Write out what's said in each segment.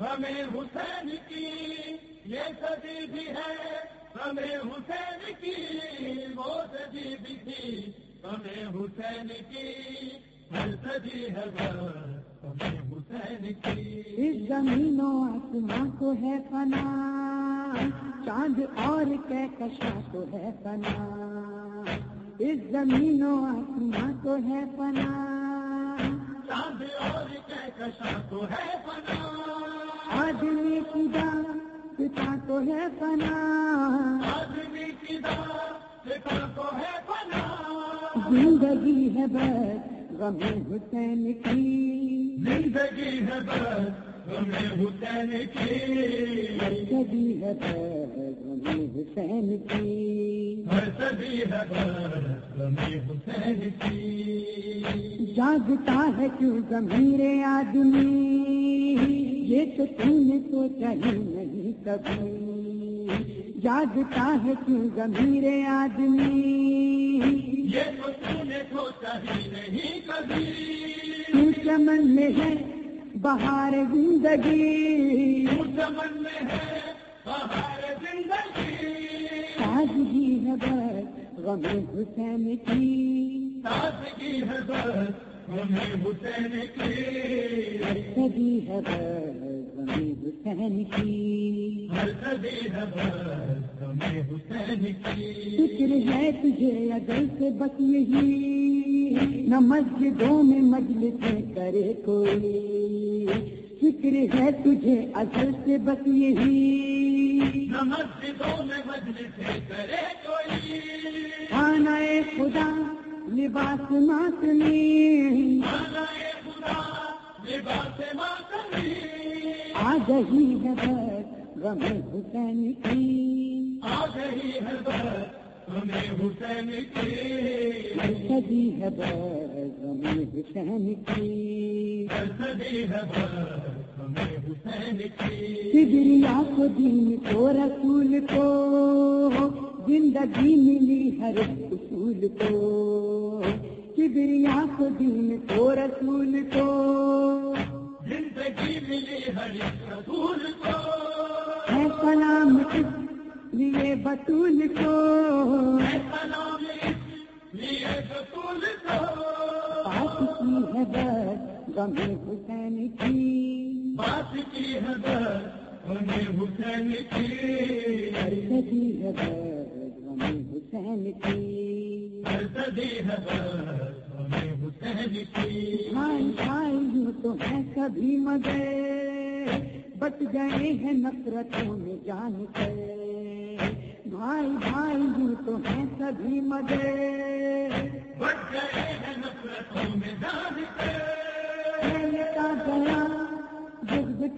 ہمیں حسین کی یہ صدی بھی ہے ہمیں حسین کی وہ صدی بھی تھی۔ ہمیں حسین کی ہر صدی ہے ہمیں حسین کی اس زمین و آسمان کو ہے فنا۔ چاند اور کہکشاں کو ہے فنا۔ اس زمین و آسمان کو ہے فنا۔ چاند اور کہکشاں کو ہے فنا۔ آدمی کی پتا تو ہے فنا آدمی کی پتا تو ہے فنا زندگی ہے بس غم حسین کی زندگی ہے بس ہمیں حسین کی صدی ہے بس غم حسین کی صدی ہے بس ہمیں حسین کی جاگتا ہے کیوں ضمیر آدمی؟ تو تم سوچا ہی نہیں کبھی۔ جاگتا ہے کیوں ضمیر آدمی؟ یہ تو تم نے سوچا ہی نہیں کبھی۔ چمن میں ہے بہار زندگی؟ چمن میں ہے ہمارے زندگی؟ تازگی ہے بس غم حسین کی۔ تازگی ہے بس حسین کی حسین کی فکر ہے تجھے اگر سے بس یہی، نہ مسجدوں میں مجلسیں کرے کوئی۔ فکر ہے تجھے اصل سے بس یہی، نہ مسجدوں میں مجلسیں کرے کوئی۔ کھانا خدا۔ لباس ماتمی آ گئی ہے غم حسین کی۔ آ گئی ہے ہمیں حسین کی۔ صدی ہے بس غم حسین کی۔ ہر صدی ہے بس ہمیں حسین کی۔ سگریا کو دین کو رسول کو۔ زندگی ملی ہر اصول کو۔ سگریا کو دین کو رسول کو۔ زندگی ملی ہر رسول کو۔ ہے سلام لیے بطول کو۔ بات کی ہے بس غم حسین کی۔ بات کی ہے بس ہمیں حسین کی۔ ہر صدی ہے بس غم حسین کی۔ ہر صدی ہے بس یوں تو ہے کبھی مگر۔ بچ گئے ہیں نفرتوں میں جان کر بھائی بھائی یوں تو ہیں کر پھیلتا گیا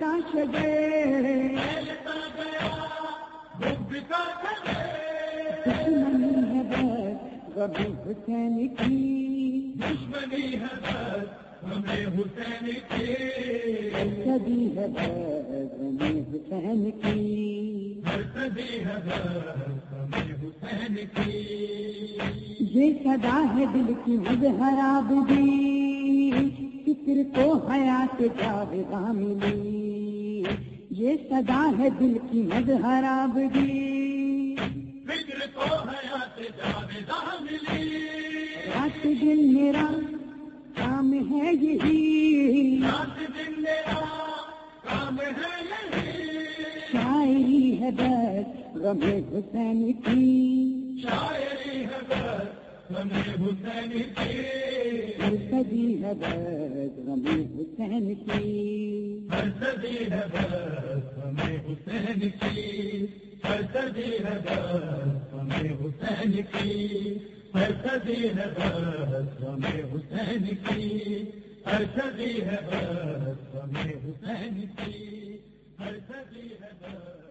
کا چلے دشمنی ہے بس کبھی حسین کی۔ دشمنی ہے بس ہمیں حسین کی۔ ہے بس حسین کی۔ حسین کی یہ صدا ہے دل کی مظہراب دی فکر کو حیات جاویداں ملی یہ صدا ہے دل کی مظہراب دی فکر کو حیات جاویداں ملی رات دل میرا کام ہے یہی۔ رات دن میرا کام ہے یہی۔ شاعری ہے بس غم حسین کی۔ شاعری ہے بس ہمیں حسین کی۔ ہر صدی ہے بس غم حسین کی۔ ہر صدی ہے بس ہمیں حسین کی۔ ہر صدی ہے بس ہمیں حسین کی۔ ہر صدی ہے بس ہمیں حسین کی۔ ہر صدی ہے بس ہمیں حسین کی۔ ہر صدی ہے بس